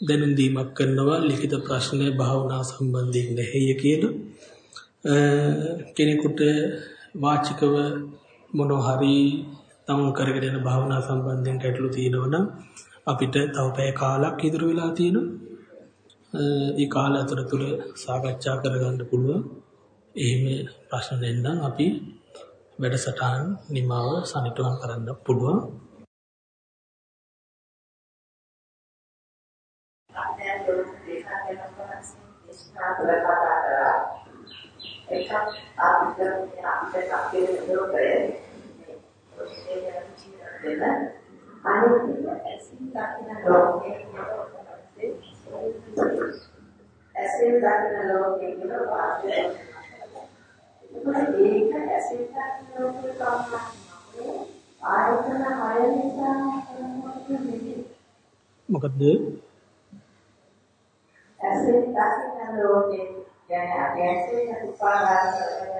දැනුම් දීමක් කරනවා ලිඛිත ප්‍රශ්න භාවනා සම්බන්ධයෙන් නැහැය කියලා කෙනෙකුට වාචිකව මොනවා හරි තමුන් කරගෙන යන භාවනා සම්බන්ධයෙන් ගැටලු තියෙනවා නම් අපිට තව පැය කාලක් ඉතුරු වෙලා තියෙනවා. ඒ කාලය අතරතුර සාකච්ඡා කරගන්න පුළුවන්. එහෙම ප්‍රශ්න නැත්නම් අපි වැඩසටහන් නිමාව සනිටුහන් කරන්න පුළුවන්. එකක් අපිට අපිට අපේ දොරේ දෙන්න අනිත් ඇසින් දකින්න ලෝකේ ඇසින් දකින්න ලෝකේ කියන වාක්‍යය ඒක ඇසින් දකින්න ලෝකේ තමයි ආයතන හය නිසා මොකද්ද? ඇසින් දකින්න ලෝකේ කියන්නේ අපි ඇසින් උපාදාන කරගෙන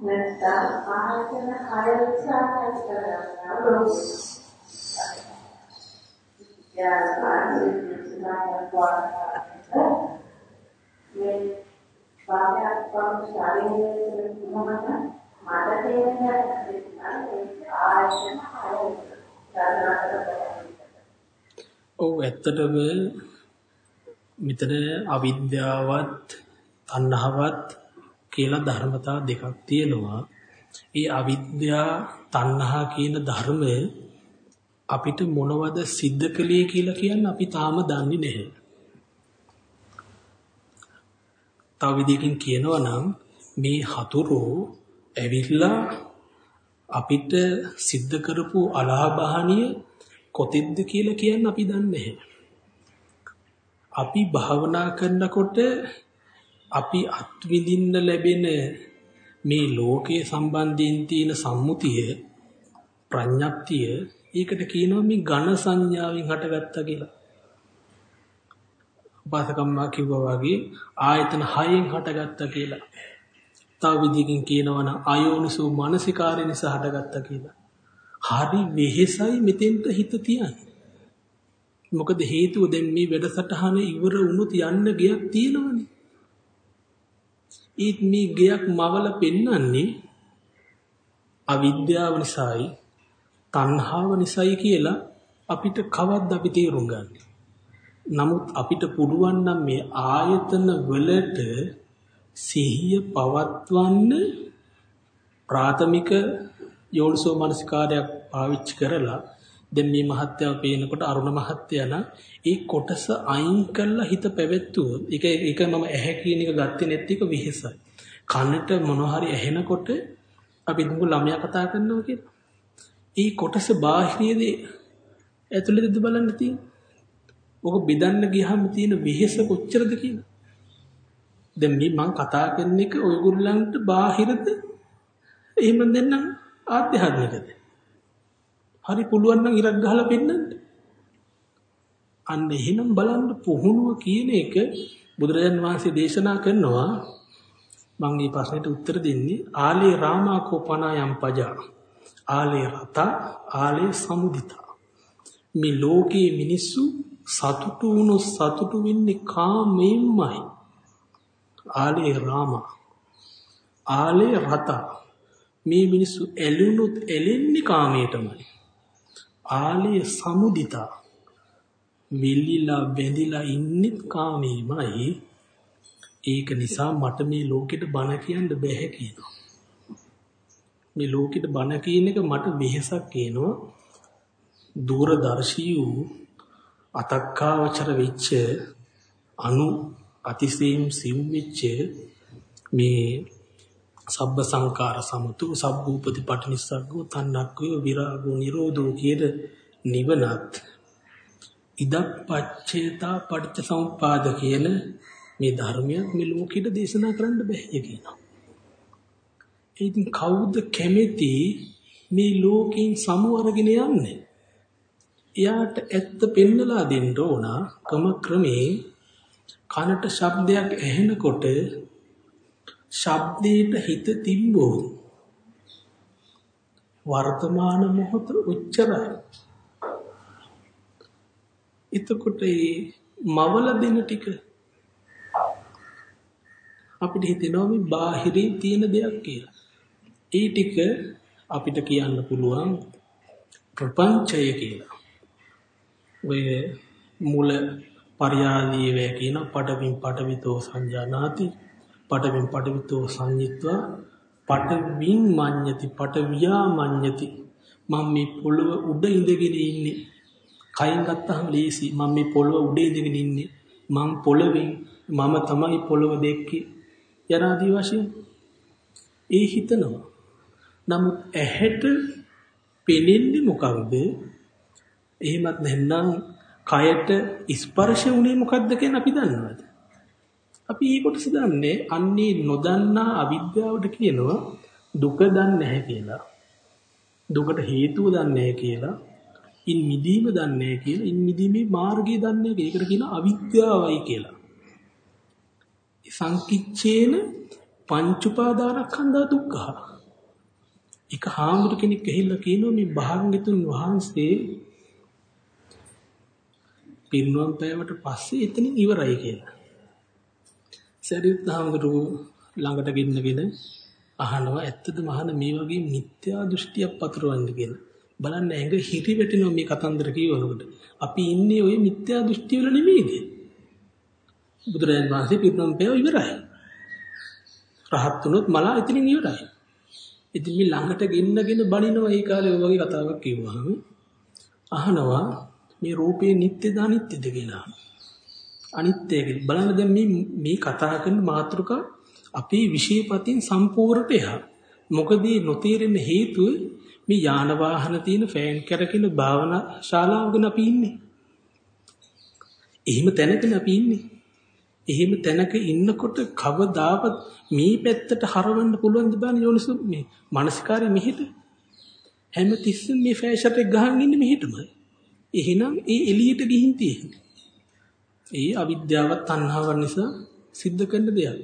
නැත්නම් ආයතන හය නිසා කරගන්නා ලෝක. යාස්මාන් සිනායන් වඩා මේ වාමයක් වම් ශරීරයේ මොනවද මට තේරෙන්නේ ආයතන හය ඔව් ඇත්තටම මෙතන අවිද්‍යාවත් තණ්හාවත් කියලා ධර්මතා දෙකක් තියෙනවා. ඒ අවිද්‍යා තණ්හා කියන ධර්මය අපිට මොනවද සිද්ධ කළේ කියලා කියන්න අපි තාම දන්නේ නැහැ. තව විදිහකින් කියනවා නම් මේ හතුරෝ ඇවිල්ලා අපිට සිද්ධ කරපු අලාභහානිය කොතෙන්ද කියලා කියන්න අපි දන්නේ නැහැ. අපි භාවනා කරනකොට අපි අත්විඳින්න ලැබෙන මේ ලෝකයේ සම්බන්ධයෙන් තියෙන සම්මුතිය ප්‍රඥප්තිය ඒකට කියනවා මේ ඝන සංඥාවෙන් හටගත්තා කියලා. උපාසකම්මා කිව්වා වගේ ආයතන හයෙන් හටගත්තා කියලා. තව විදිහකින් කියනවා නම් අයෝනිසෝ මානසිකාරය නිසා හටගත්තා කියලා. හරි වෙහෙසයි මෙතෙන්ට හිත තියන්නේ. මොකද හේතුව දැන් මේ වැඩසටහන ඉවර වුණොත් යන්න ගියක් තියෙනවනේ. ඒත් මේ ගයක් මවල පෙන්වන්නේ අවිද්‍යාව නිසායි තණ්හාව නිසායි කියලා අපිට කවද්ද අපි තේරුම් ගන්න. නමුත් අපිට පුළුවන් නම් මේ ආයතන වලට සිහිය පවත්වන්න ප්‍රාථමික යෝනිසෝ මනසිකාරයක් පාවිච්චි කරලා දැන් මේ මහත්යව පේනකොට අරුණ මහත්යන ඒ කොටස අයින් කරලා හිත පැවැත්වුවොත් ඒක ඒක මම ඇහැ කියන එක ගත්තේ නැති එක විහිසයි. කනට මොන හරි ඇහෙනකොට අපි දුඟ ළමයා කතා කරනවා කියලා. ඒ කොටස බාහිරයේදී ඇතුළතද බලන්න තියෙන්නේ. ඔක බෙදන්න ගියාම තියෙන විහිස කොච්චරද කියලා. දැන් මේ මං කතා කරන එක ඔයගොල්ලන්ට බාහිරද එහෙම නැත්නම් ආධ්‍යාත්මිකද? හරි පුළුවන් නම් ඉරක් ගහලා පෙන්නන්න. අන්න එහෙනම් බලන්න පුහුණුව කියන එක බුදුරජාන් වහන්සේ දේශනා කරනවා. මම මේ ප්‍රශ්නෙට උත්තර දෙන්නේ. ආලේ රාමාකෝ පනායම් පජා. ආලේ රත ආලේ සමුදිතා. මේ ලෝකයේ මිනිස්සු සතුටු වුණු සතුටු වෙන්නේ කාමයෙන්මයි. ආලේ රාමා ආලේ රත. මේ මිනිස්සු ඇලුනොත් ඇලෙන්නේ කාමයටමයි. ආලය සමුදිතා. මිල්ලිලා බැඳිලා ඉන්නෙත් කාමීමයි. ඒක නිසා මට මේ ලෝකෙට බන කියන්න බැහැ කියනවා. මේ ලෝකෙට බන කියන එක මට වෙහසක් කියනවා. දූරදර්ශී වූ අතක්කාවචර වෙච්ච අනු අතිසේම් සිව් වෙච්ච මේ සබ්බ සංකාර සමතු සබ්බූපති පටිනිස්සග්ගෝ තන්නක්කෝ විරාගෝ නිරෝධෝ කියන නිවනත් ඉදප්පච්චේතා පටිච්ච සමුප්පාද කියන මේ ධර්මයක් මේ ලෝකෙට දේශනා කරන්න බෑ කියනවා. ඉතින් කවුද කැමති මේ ලෝකෙන් සමු අරගෙන යන්නේ? එයාට ඇත්ත පෙන්නලා දෙන්න ඕන ක්‍රම ක්‍රමේ කනට ශබ්දයක් ඇහෙනකොට ශබ්දයට හිත තිබ්බොත් වර්තමාන මොහොත උච්චරයි එතකොට මේ මවල දෙන ටික අපිට හිතෙනවා මේ බාහිරින් තියෙන දෙයක් කියලා. ඒ ටික අපිට කියන්න පුළුවන් ප්‍රපංචය කියලා. ඔය මුල පරියාදී වේ කියන පඩවින් පඩවිතෝ සංජානාති පඩවින් පඩවිතෝ සංයිත්වා පඩවින් මඤ්ඤති පඩවියා මඤ්ඤති. මම මේ පොළව උඩ ඉඳගෙන ඉන්නේ. කයින් ගත්තහම ලේසි. මම මේ පොළව උඩ ඉඳගෙන ඉන්නේ. මං පොළවෙන් මම තමයි පොළව දෙක්කේ. යනාදී වශයෙන් ඒ හිතනවා. නමුත් ඇහැට පෙනෙන්නේ මොකක්ද? එහෙමත් නැත්නම් කයට ස්පර්ශ වුණේ මොකක්ද කියන අපි දන්නවද? අපි මේ කොටස දන්නේ අන්නේ නොදන්නා අවිද්‍යාවට කියනවා දුක දන්නේ නැහැ කියලා. දුකට හේතුව දන්නේ නැහැ කියලා. ඉන් මිදීම දන්නේ නැහැ කියලා. ඉන් මිදීමේ මාර්ගය දන්නේ නැහැ ඒකට කියන අවිද්‍යාවයි කියලා. සංකිච්ඡේන පංච උපාදානස්කන්ධ දුක්ඛ. එක හාමුදුර කෙනෙක් ඇහිලා කියනවා මේ භාග්‍යතුන් වහන්සේ පිරිනුවම් පෑවට පස්සේ එතනින් ඉවරයි කියලා. සරියුත් හාමුදුරුව ළඟට ගෙන්නගෙන අහනවා ඇත්තද මහන මේ වගේ මිත්‍යා දෘෂ්ටියක් පතුරවන්න කියලා. බලන්න ඇඟ හිරි වැටෙනවා මේ කතන්දර කියවනකොට. අපි ඉන්නේ ওই මිත්‍යා දෘෂ්ටි වල නෙමෙයිද? බුදුරජාණන් වහන්සේ පිරිනොම් පෑව ඉවරයි. රහත් වුණොත් මලා එතනින් ඉවරයි. ඉතින් මේ ළඟට ගෙන්නගෙන බණිනවා ඒ කාලේ ඔය වගේ කතාවක් කිව්වහම අහනවා මේ රූපේ නිට්ටයද අනිත්‍යද කියලා. අනිත්‍ය කියලා. බලන්න දැන් මේ මේ කතා කරන මාතෘකා අපේ විශේෂපතින් සම්පූර්ණට එහා. මොකද මේ නොතේරෙන හේතුව මේ යාන වාහන තියෙන ෆෑන් කරකින භාවනා ශාලාවකන අපි ඉන්නේ. එහෙම තැනකන අපි ඉන්නේ. එහෙම තැනක ඉන්නකොට කවදාවත් මේ පැත්තට හරවන්න පුළුවන් දබන යෝනිසු මේ මානසිකාරය මෙහෙට හැම තිස්සෙම මේ ෆෑෂන් එක ගහන් ඉන්නේ මෙහෙටමයි. එහෙනම් ඒ එළියට ගිහින් තියෙන්නේ. ඒ අවිද්‍යාව තණ්හාව නිසා සිද්ධ කරන දෙයක්.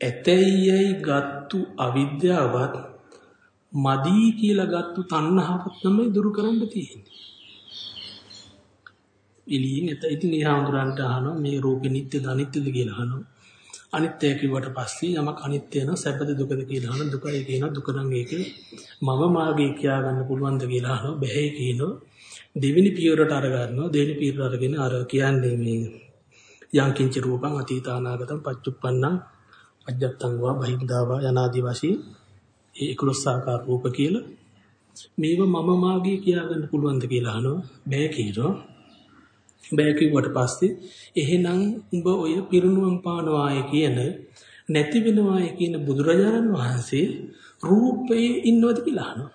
ඇතැයියයි ගත්තු අවිද්‍යාවත් මදී කියලා ගත්තු තණ්හාවත් තමයි දුරු කරන්න තියෙන්නේ. එළියෙන් එත ඉතින් ඒ හඳුරන්ට අහනවා මේ රූපේ නිට්ටයද අනිත්‍යද කියලා අහනවා. අනිත්‍ය කිව්වට පස්සේ යමක් අනිත්‍ය නම් සැපද දුකද කියලා අහන දුකයි කියන දුක නම් ඒක මම මාගේ කියා ගන්න පුළුවන්ද කියලා අහනවා බැහැ කියනවා දෙවෙනි පියවරට අර ගන්නවා දෙවෙනි පියවර අරගෙන අර කියන්නේ මේ යං කිංච රූපං අතීතානාගතං පච්චුප්පන්නං අජත්තං වා බහිද්ධාවා යනාදි වශයෙන් ඒ 11 ආකාර රූප කියලා. මේව මම මාගේ කියා ගන්න පුළුවන්ද කියලා අහනවා. බෑ කියනවා. බෑ කිව්වට පස්සේ එහෙනම් උඹ ඔය පිරුණුවම් පානවාය කියන නැති වෙනවාය කියන බුදුරජාණන් වහන්සේ රූපයේ ඉන්නවද කියලා අහනවා.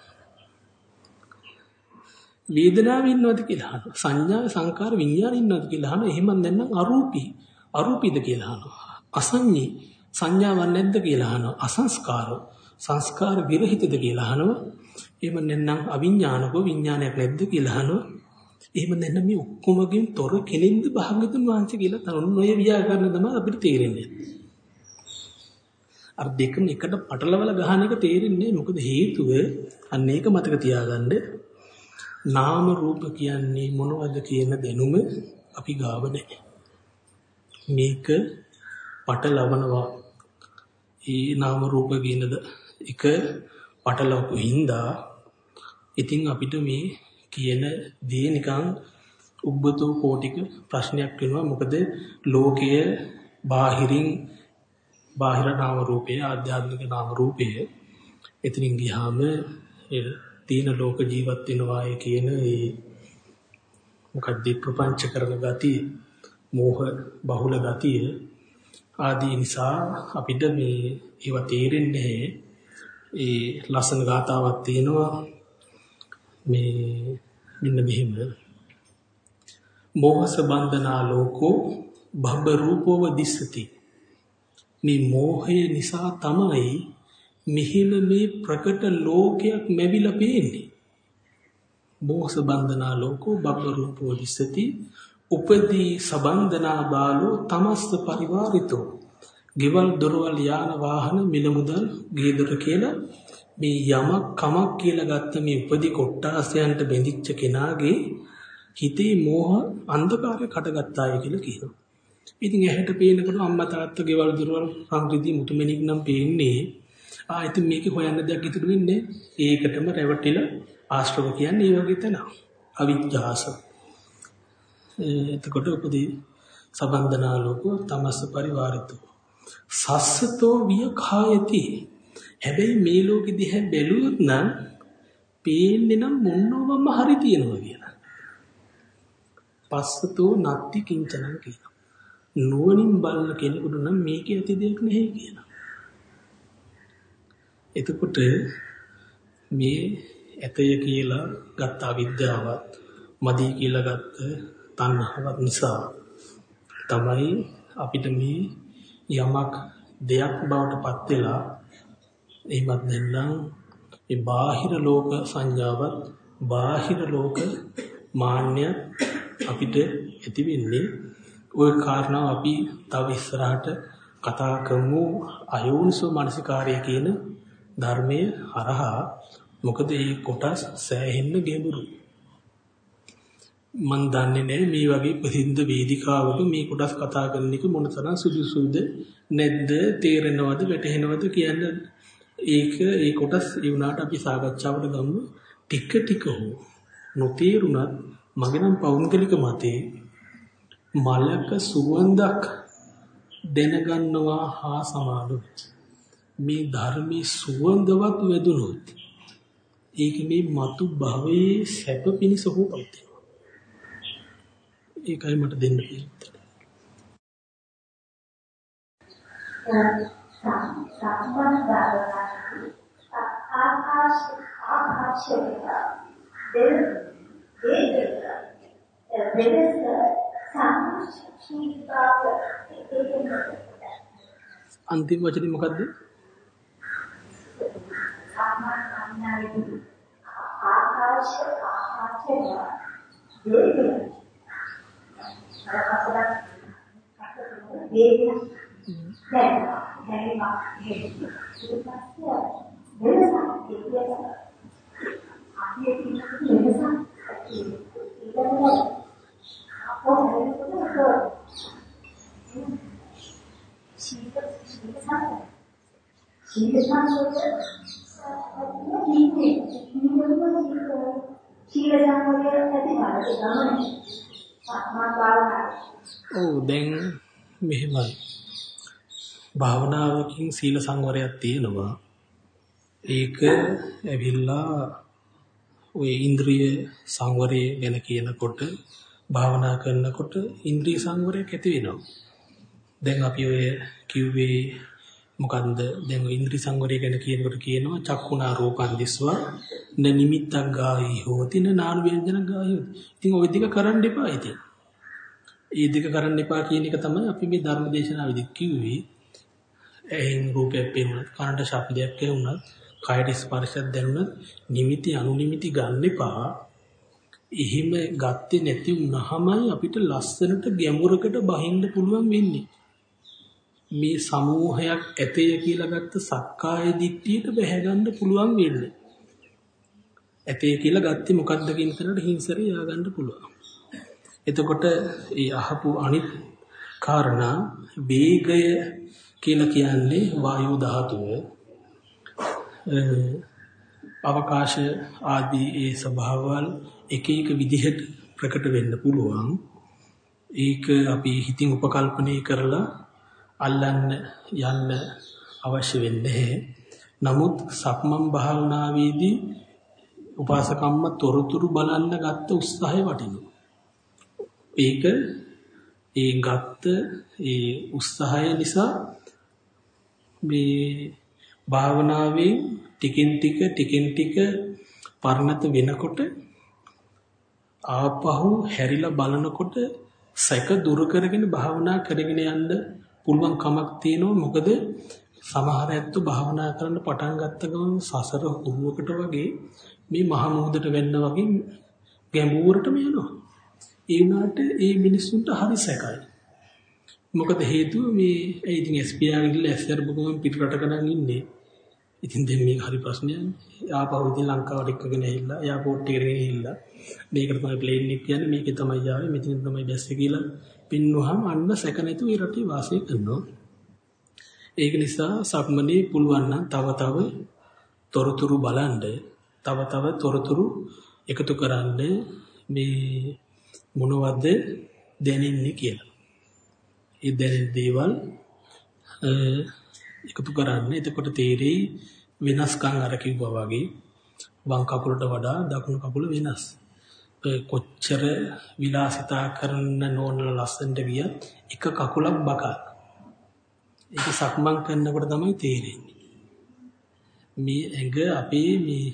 වේදනාවේ ඉන්නවද කියලා අහනවා. සංඥා සංකාර විඤ්ඤාණ ඉන්නවද කියලා අහනවා. එහෙම නැත්නම් අරූපී අරූපීද කියලා අහනවා. අසඤ්ඤී සංඥාවක් නැද්ද කියලා අහනවා. අසංස්කාරෝ සංස්කාර විරහිතද කියලා අහනවා. එහෙම නැත්නම් අවිඥානිකෝ විඥානයක් නැද්ද කියලා අහනවා. එහෙම නැත්නම් මේ ඔක්කොමගෙන් තොර කෙලින්ද භාග්‍යතුන් වහන්සේ කියලා තනුන් ඔය ව්‍යාකරණ තමයි අපිට තේරෙන්නේ. අර දෙකම එකට පටලවල ගහන එක තේරෙන්නේ මොකද හේතුව අන්න ඒක මතක තියාගන්න නාම රූප කියන්නේ මොනවද කියන දැනුම අපි ගාව නැහැ. මේක පටලවනවා. ඒ නාම රූප කියනද එක පටලවපු හින්දා ඉතින් අපිට මේ කියන දේ නිකන් උබ්බතෝ කෝටික ප්‍රශ්නයක් වෙනවා මොකද ලෝකය බාහිරින් බාහිර නාම රූපය ආධ්‍යාත්මික නාම රූපය එතනින් ගියාම තීන ලෝක ජීවත් වෙනවා කියන ඒ මොකක්ද ප්‍රපංච කරන ගතිය මෝහ බහුල ගතිය ආදී නිසා අපිට මේ ඒව තේරෙන්නේ ඒ ලස්සන ගාතාවක් තියෙනවා. මේ මෙන්න මෙහෙම. මෝහස බන්ධනා ලෝකෝ භබ්බ රූපෝව දිස්සති. මේ මෝහය නිසා තමයි මෙහිම මේ ප්‍රකට ලෝකයක් ලැබිලා පේන්නේ මෝහස බන්ධනා ලෝකෝ භබ්බ රූපෝ දිස්සති උපදී සබන්ධනා බාලෝ තමස්ස පරිවාරිතෝ ගෙවල් දොරවල් යාන වාහන මිල මුදල් ගේ දොර කියලා මේ යමක් කමක් කියලා ගත්ත මේ උපදි කොට්ටාසයන්ට බැඳිච්ච කෙනාගේ හිතේ මෝහ අන්ධකාරය කඩගත්තාය කියලා කියනවා. ඉතින් ඇහැට පේනකොට අම්මා තාත්තා ගෙවල් දොරවල් සංගීති මුතුමැණික් නම් පේන්නේ. ආ ඉතින් මේකේ හොයන්න දෙයක් ඉතුරු වෙන්නේ. ඒකටම රැවටිලා ආශ්‍රව කියන්නේ ඒ වගේ තැන. අවිජ්ජාස. එතකොට උපදී සබන්දනාලෝකෝ තමස්ස පරිවාරිතෝ. සස්සතෝ විය කායති. හැබැයි මේ ලෝකෙ දිහා බැලුවොත් නම් පේන්නේ නම් මොනවම හරි තියෙනවා කියලා. පස්සතෝ නත්ති කිංචනං කියනවා. නුවණින් බලන කෙනෙකුට නම් මේකේ ඇති දෙයක් නැහැ කියනවා. එතකොට මේ ඇතය කියලා ගත්ත අවිද්‍යාවත් මදී කියලා ගත්ත තණ්හාවත් නිසා තමයි අපිට මේ යමක් දෙයක් බවට පත් වෙලා එහෙමත් නැත්නම් මේ බාහිර ලෝක සංඥාවත් බාහිර ලෝක මාන්නය අපිට ඇති වෙන්නේ. ওই කාරණාව අපි තව ඉස්සරහට කතා කරමු. අයෝනිසෝ මනසිකාරය කියන ධර්මයේ හරහා මොකද මේ කොටස් සෑහෙන්න ගැඹුරුයි. මන් දන්නේ නැහැ මේ වගේ ප්‍රසිද්ධ වේදිකාවක මේ කොටස් කතා කරන එක මොනතරම් සුදුසුද නැද්ද තේරෙනවද වැටහෙනවද කියන්න. ඒක ඒ කොටස් ඒ වුණාට අපි සාකච්ඡාවට ගමු. ටික ටික හෝ නොතේරුණත් මගේ නම් පෞද්ගලික මතේ මලක සුවඳක් දැනගන්නවා හා සමානයි. මේ ධර්මයේ සුවඳවත් වැදුනොත් ඒක මේ මතු භවයේ සැප පිණිස හෝ පවතින ඒකයි මට දෙන්න පිළිතුර. සම්මන් භාවනාවේ ආකාශ ආකාශය දෙල් දෙල් දෙලස සම්ශීපාව අන්තිම වචනේ මොකද්ද? සම්මන් භාවනාවේ ආකාශ ආකාශය දෙල් අර කපලා වේදනා දැනෙනවා දැනෙනවා ඊට පස්සේ වෙනසක් කියනවා අපි ඒක වෙනසක් කියනවා අපෝ වෙනසක් සීත සීත සාර සීත සාරවල කීනේ සීල සම්මෝලයේ ඇති කාලේ ගමනේ ඔව් දැන් මෙහෙමයි. භාවනාවකින් සීල සංවරයක් තියෙනවා. ඒක ඇවිල්ලා ඔය ඉන්ද්‍රිය සංවරය ගැන කියනකොට භාවනා කරනකොට ඉන්ද්‍රිය සංවරයක් ඇති වෙනවා. දැන් අපි ඔය කිව්වේ මොකන්ද දැන් ඔය ඉන්ද්‍රිය සංවරය ගැන කියනකොට කියනවා චක්කුණා රූපං දිස්වා න නිමිත්තක් ගායි හෝති න නාන ව්‍යංජන ගායි හෝති. ඉතින් ওই දෙක කරන්න එපා ඉතින්. ඒ දෙක කරන්න එපා කියන එක තමයි අපි මේ ධර්ම දේශනාවේදී කිව්වේ. එහෙන් රූපයක් පේනොත් කනට ශබ්දයක් ඇහුණත් කයට ස්පර්ශයක් දැනුණත් නිමිති අනුනිමිති ගන්න එපා. එහෙම ගත්තේ නැති වුනහමයි අපිට ලස්සනට ගැඹුරකට බහින්න පුළුවන් වෙන්නේ. මේ සමූහයක් ඇතය කියලා ගත්ත සක්කාය දිට්ඨියට බැහැ ගන්න පුළුවන් වෙන්නේ. ඇතේ කියලා ගත්තේ මොකද්ද කියන තැනට හිංසරේ ය아가න්න පුළුවන්. එතකොට ඒ අහපු අනිත් කාරණා වේගය කියලා කියන්නේ වායු ධාතුව. අවකාශ ආදී ඒ ස්වභාවවල එක එක විදිහට ප්‍රකට වෙන්න පුළුවන්. ඒක අපි හිතින් උපකල්පනය කරලා අල්ලන්න යන්න අවශ්‍ය වෙන්නේ නමුත් සක්මන් භාවනාවේදී උපාසකම්ම තොරතුරු බලන්න ගත්ත උත්සාහය වටිනවා. ඒක ඒ ගත්ත ඒ උත්සාහය නිසා මේ භාවනාවේ ටිකෙන් ටික ටිකෙන් ටික පරිණත වෙනකොට ආපහු හැරිලා බලනකොට සැක දුරු කරගෙන භාවනා කරගෙන යන්න පුළුවන් කමක් තියෙනවා මොකද සමහර ඇත්තෝ භාවනා කරන්න පටන් ගත්ත ගමන් සසර හුරුවකට වගේ මේ මහ මුහුදට වෙන්න වගේ ගැඹුරටම යනවා. ඒ වුණාට ඒ මිනිස්සුන්ට හරි සැකයි. මොකද හේතුව මේ ඒ ඉතින් ස්පියා ගිහලා ඇස් අරපු ගමන් පිටරට කරන් ඉන්නේ. ඉතින් දැන් මේක හරි ප්‍රශ්නයක්. ආපහු ඉතින් ලංකාවට එක්කගෙන ඇවිල්ලා එයාපෝට් එකට ගෙනිහිල්ලා මේකට තමයි ප්ලේන් එක කියන්නේ මේකේ තමයි ආවේ මෙතන තමයි බැස්සේ කියලා පින්නුවහම අන්න සැක නැතුව ඒ රටේ වාසය කරනවා. ඒක නිසා සක්මනේ පුළුවන් නම් තව තව තොරතුරු බලන්න තව තව තොරතුරු එකතු කරන්න මේ මොනවද දැනෙන්නේ කියලා. ඒ දැනෙන දේවල් එකතු කරන්න. එතකොට තේරෙයි වෙනස්කම් අර කිව්වා වගේ වම් කකුලට වඩා දකුණු කකුල වෙනස්. කොච්චර විලාසිතා කරන නෝනල ලස්සනට ගියත් එක කකුලක් බකා. ඒක සක්මන් කරනකොට තමයි තේරෙන්නේ. මේ ඇඟ අපේ මේ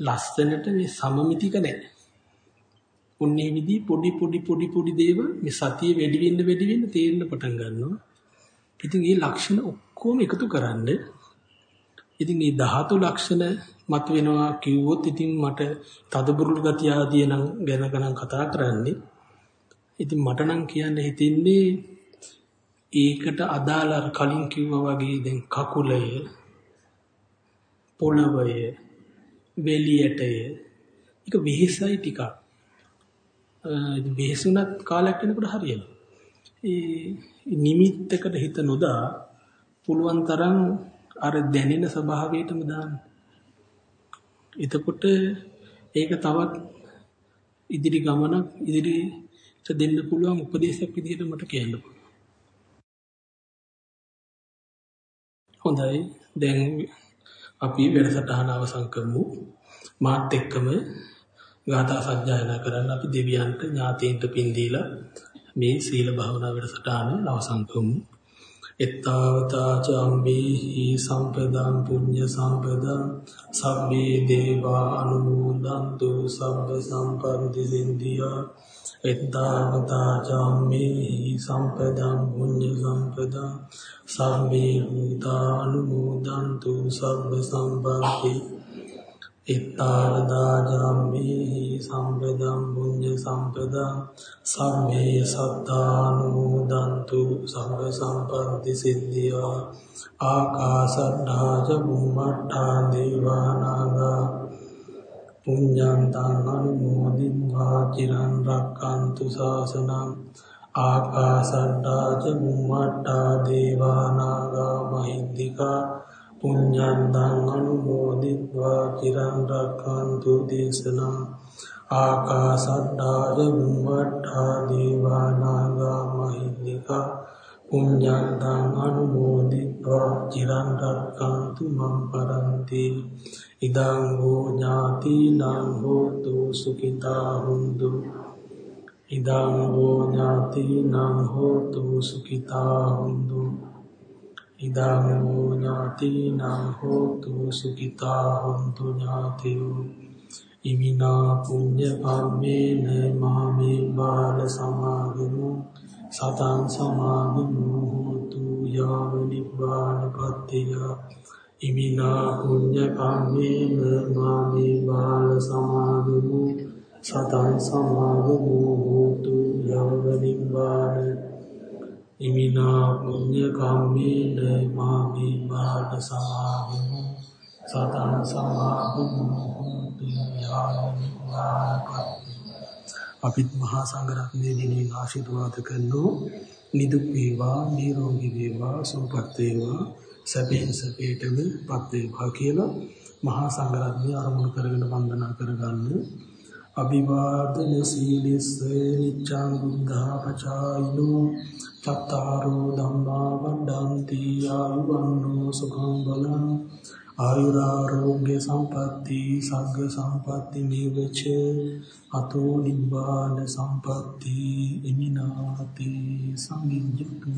ලස්සනට මේ සමමිතික නැහැ. උන්නේ විදි පොඩි පොඩි පොඩි පොඩි දේවල් මේ සතිය වැඩි වෙන්න වැඩි වෙන්න තේරෙන්න පටන් ගන්නවා. ඉතින් මේ ලක්ෂණ ඔක්කොම එකතු කරන්න ඉතින් මේ ධාතු ලක්ෂණ මත වෙනවා කිව්වොත් ඉතින් මට තදබුරුල් ගතිය ආදී නම් ගැන ගණන් කතා කරන්නේ. ඉතින් මට නම් කියන්න හිතෙන්නේ ඒකට අදාළ කලින් කිව්වා වගේ දැන් කකුලය පොළවය වෙලියටය ඒක වෙහෙසයි ටිකක්. වෙහෙසුණත් කාලයක් යනකොට හරියනවා. ඒ නිමිත්තකට හිත නොදා පුළුවන් තරම් අර දැනෙන ස්වභාවයටම දාන්න. එතකොට ඒක තවත් ඉදිරි ගමනක් ඉදිරියට දෙන්න පුළුවන් උපදේශයක් විදිහට මට කියන්න පුළුවන්. හොඳයි. දැන් අපි වැඩසටහන අවසන් කරමු. මාත් එක්කම ගාථා සජ්ජායනා කරන්න අපි දෙවියන්ට ඥාතීන්ට පින් දීලා මේ සීල භාවනා වැඩසටහන අවසන් කරමු. එත්තාවතා චම්බේහි සම්පදං පුඤ්ඤ සම්පදං සබ්බේ දේවා අනුමෝදන්තු සබ්බ සම්පන්ති සින්දියා. එත්තාවතා චම්බේහි සම්පදං පුඤ්ඤ සම්පදං සබ්බේ භූතා අනුමෝදන්තු සබ්බ සම්පන්ති ඉත්තාරදාජම්මේහි සම්පදම් පුඤ්ඤ සම්පදා සම්මේ සත්තානුමෝදන්තු සම්බ සම්පන්ති සිද්ධියා ආකාසට්ඨා ච බුම්මට්ඨා දේවානාගා පුඤ්ඤං තං අනුමෝදිत्वा චිරන් රක්칸තු ශාසනං ආකාසට්ඨා ච බුම්මට්ඨා දේවානාගා මහින්దికා පුඤ්ඤන්තං අනුමෝදිत्वा තිරං රක්ඛන්තු දේශනම්. ආකාසට්ටාය බුම්මට්ටා දේවා නාග මහින්దిక. පුඤ්ඤන්තං අනුමෝදිत्वा තිරං රක්ඛන්තු මම් පරන්ති. ඉදං හෝ ඥාතිනම් හෝතු සුඛිතා හුන්තු ඉදං හෝ ඥාතිනම් හෝතු සුඛිතා හුන්තු ඉදං හෝ ඥාතිනං හෝතු සුඛිතා හොන්තු ඥාතියෝ ඉමිනා පුඤ්ඤ කම්මේන මාමේ බාල සමාගමු සතං සමාගමු හෝතු යාව නිබ්බානපත්තිය ඉමිනා පුඤ්ඤ කම්මේන මාමේ බාල සමාගමු සතං සමාගමු හෝතු යාව නිබ්බානපත්තිය ඉමිනා පුඤ්ඤ කම්මේන මාමේ බාල සමාගමු සතං සමාගමු අපිත් මහා සංඝරත්නයේ දිනෙන් ආශිර්වාද කරනෝ නිදුක් වේවා නිරෝගී වේවා සුවපත් වේවා සැපෙන් සැපේටම පත් වේවා කියලා මහා සංඝරත්නය අරමුණු කරගෙන වන්දනා කරගන්න. අභිවාදන සීලස්ස නිච්ඡං බුද්ධාපචායිනෝ චත්තාරෝ ධම්මා වණ්ඩන්ති ආයුවන්නෝ සුඛං බලං. ආයුරාරෝග්‍ය සම්පatti සග්ග සම්පatti නිවච. අතෝ නිබ්බාන සම්පatti ඉමිනාති සංගිජ්ජතු